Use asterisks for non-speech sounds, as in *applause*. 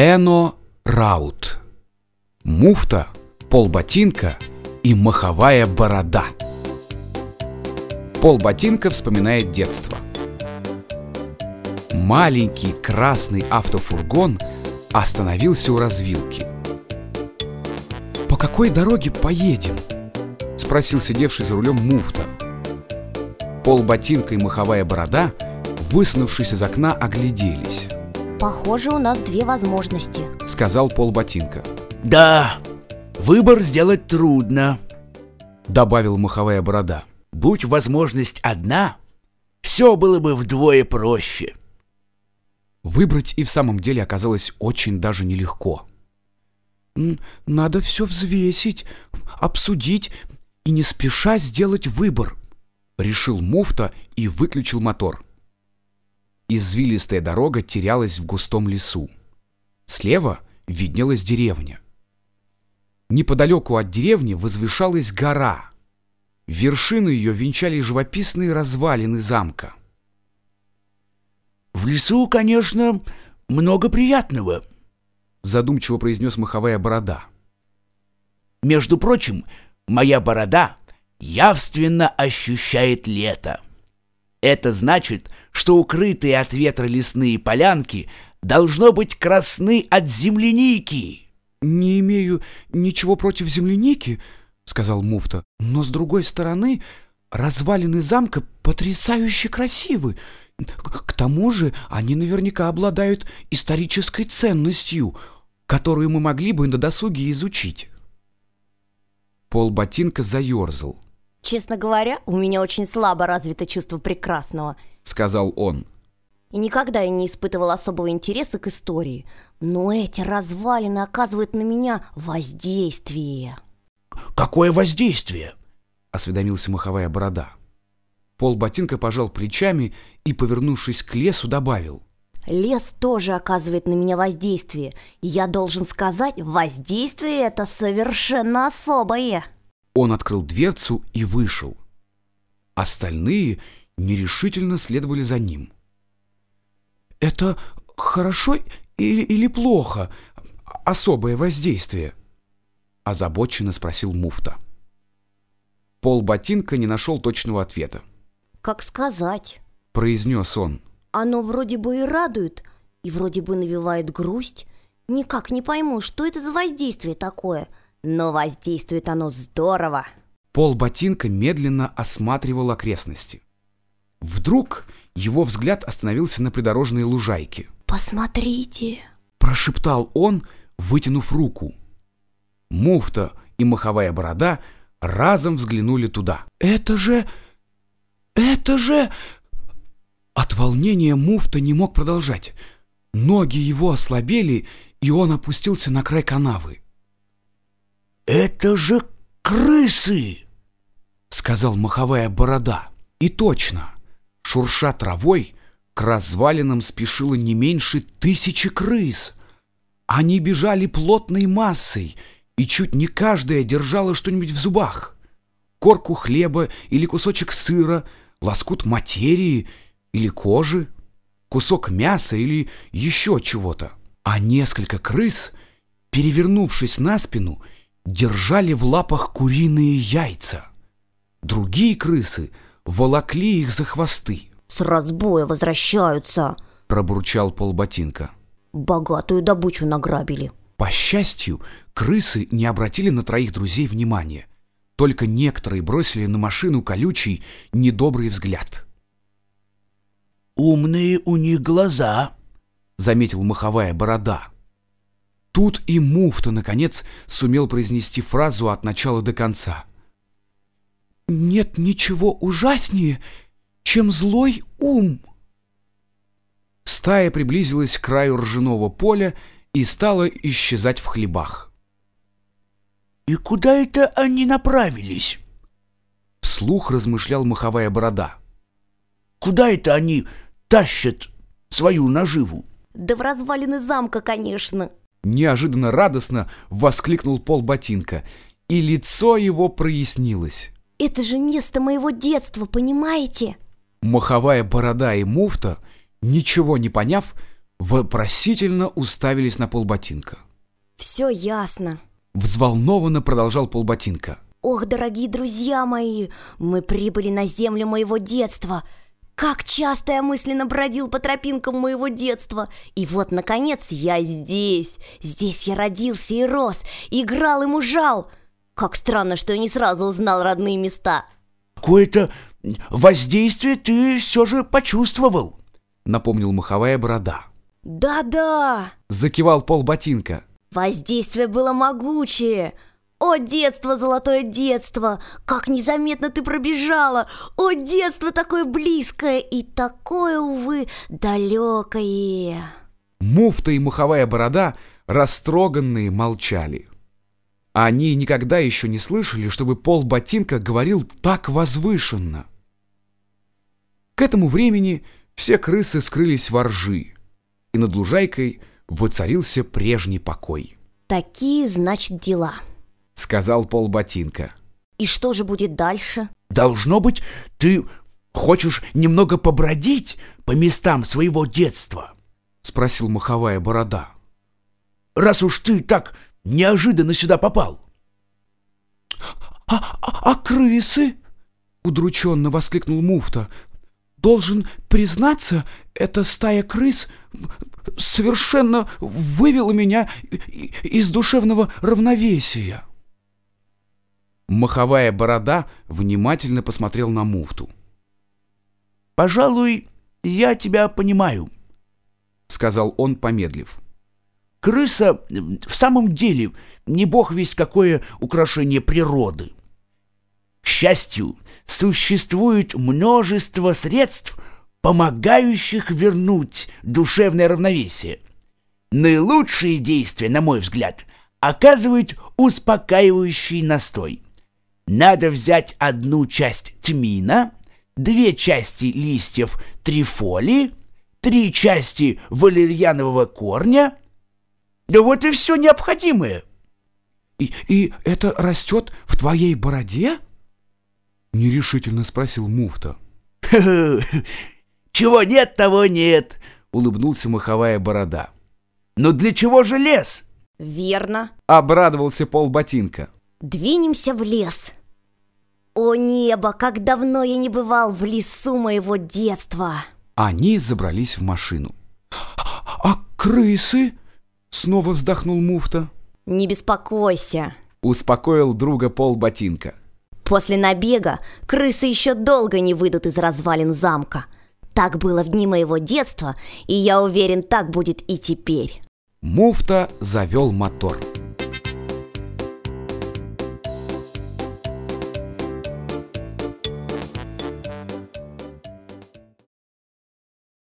Эно Раут. Муфта, полботинка и маховая борода. Полботинка вспоминает детство. Маленький красный автофургон остановился у развилки. «По какой дороге поедем?» — спросил сидевший за рулем муфта. Полботинка и маховая борода, высунувшись из окна, огляделись. Похоже, у нас две возможности — сказал полботинка. Да, выбор сделать трудно, Добавил маховая борода. Будь возможность одна, все было бы вдвое проще. Выбрать и в самом деле оказалось очень даже нелегко. «Надо все взвесить, обсудить и не спеша сделать выбор», — решил муфта и выключил мотор. Извилистая дорога терялась в густом лесу. Слева виднелась деревня. Неподалеку от деревни возвышалась гора. Вершину ее венчали живописные развалины замка. В лесу, конечно, много приятного, задумчиво произнес маховая борода. Между прочим, моя борода явственно ощущает лето. Это значит, что укрытые от ветра лесные полянки должно быть красны от земляники. «Не имею ничего против земляники», — сказал муфта, «но с другой стороны развалины замка потрясающе красивы. К тому же они наверняка обладают исторической ценностью, которую мы могли бы на досуге изучить». Пол ботинка заерзал. Честно говоря, у меня очень слабо развито чувство прекрасного, сказал он. И никогда я не испытывал особого интереса к истории. Но эти развалины оказывают на меня воздействие. Какое воздействие? Осведомился маховая борода. Пол ботинка пожал плечами и, повернувшись к лесу, добавил. Лес тоже оказывает на меня воздействие. И я должен сказать, воздействие это совершенно особое. Он открыл дверцу и вышел. Остальные нерешительно следовали за ним. «Это хорошо или, или плохо? Особое воздействие?» Озабоченно спросил муфта. Пол ботинка не нашел точного ответа. «Как сказать?» — произнес он. «Оно вроде бы и радует, и вроде бы навевает грусть. Никак не пойму, что это за воздействие такое — но воздействует оно здорово. Пол ботинка медленно осматривал окрестности. Вдруг его взгляд остановился на придорожной лужайке. «Посмотрите!» – прошептал он, вытянув руку. Муфта и маховая борода разом взглянули туда. «Это же... это же...» От волнения муфта не мог продолжать. Ноги его ослабели, и он опустился на край канавы. «Это же крысы!» — сказал маховая борода. И точно, шурша травой, к развалинам спешило не меньше тысячи крыс. Они бежали плотной массой, и чуть не каждая держала что-нибудь в зубах. Корку хлеба или кусочек сыра, лоскут материи или кожи, кусок мяса или еще чего-то. А несколько крыс, перевернувшись на спину, — держали в лапах куриные яйца. Другие крысы волокли их за хвосты. «С разбоя возвращаются!» — пробурчал полботинка. «Богатую добычу награбили». По счастью, крысы не обратили на троих друзей внимания. Только некоторые бросили на машину колючий, недобрый взгляд. «Умные у них глаза», — заметил маховая борода. Тут и муфта, наконец, сумел произнести фразу от начала до конца. «Нет ничего ужаснее, чем злой ум». Стая приблизилась к краю ржаного поля и стала исчезать в хлебах. «И куда это они направились?» Вслух размышлял маховая борода. «Куда это они тащат свою наживу?» «Да в развалины замка, конечно!» Неожиданно радостно воскликнул Пол Ботинка, и лицо его прояснилось. «Это же место моего детства, понимаете?» Маховая борода и муфта, ничего не поняв, вопросительно уставились на полботинка. Все ясно. Взволнованно продолжал полботинка. Ох, дорогие друзья мои, мы прибыли на землю моего детства. Как часто я мысленно бродил по тропинкам моего детства. И вот, наконец, я здесь. Здесь я родился и рос, играл и мужал. Как странно, что я не сразу узнал родные места. Какое-то воздействие ты все же почувствовал. Напомнил маховая борода. Да-да, Закивал полботинка. воздействие было могучее. О, детство, золотое детство! Как незаметно ты пробежала! О, детство такое близкое и такое, увы, далекое! Муфта и маховая борода, растроганные, молчали. Они никогда еще не слышали, чтобы Пол Ботинка говорил так возвышенно. К этому времени все крысы скрылись во ржи, и над лужайкой воцарился прежний покой, Такие, значит, дела. Сказал Пол Ботинка. И что же будет дальше? Должно быть, ты хочешь немного побродить по местам своего детства, Спросил маховая борода. раз уж ты так неожиданно сюда попал. «А, а, а крысы?» — удрученно воскликнул муфта. «Должен признаться, эта стая крыс совершенно вывела меня из душевного равновесия». Маховая борода внимательно посмотрел на муфту. Пожалуй, я тебя понимаю, — сказал он, помедлив. Крыса в самом деле не бог весть какое украшение природы. К счастью, существует множество средств, помогающих вернуть душевное равновесие. Наилучшие действия, на мой взгляд, оказывает успокаивающий настой. Надо взять одну часть тмина, две части листьев трифоли, три части валерьянового корня — да вот и все необходимое. «И, и это растет в твоей бороде?» — нерешительно спросил муфта. *laughs* Чего нет, того нет, улыбнулся маховая борода. Но для чего же лес? Верно. Обрадовался Пол Ботинка. Двинемся в лес. О небо, как давно я не бывал в лесу моего детства. Они забрались в машину. «А крысы?» — снова вздохнул муфта. Не беспокойся. Успокоил друга Пол Ботинка. После набега крысы еще долго не выйдут из развалин замка. Так было в дни моего детства, и я уверен, так будет и теперь. Муфта завел мотор.